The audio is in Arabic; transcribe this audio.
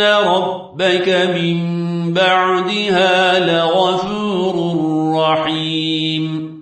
ربك من بعدها لغفور رحيم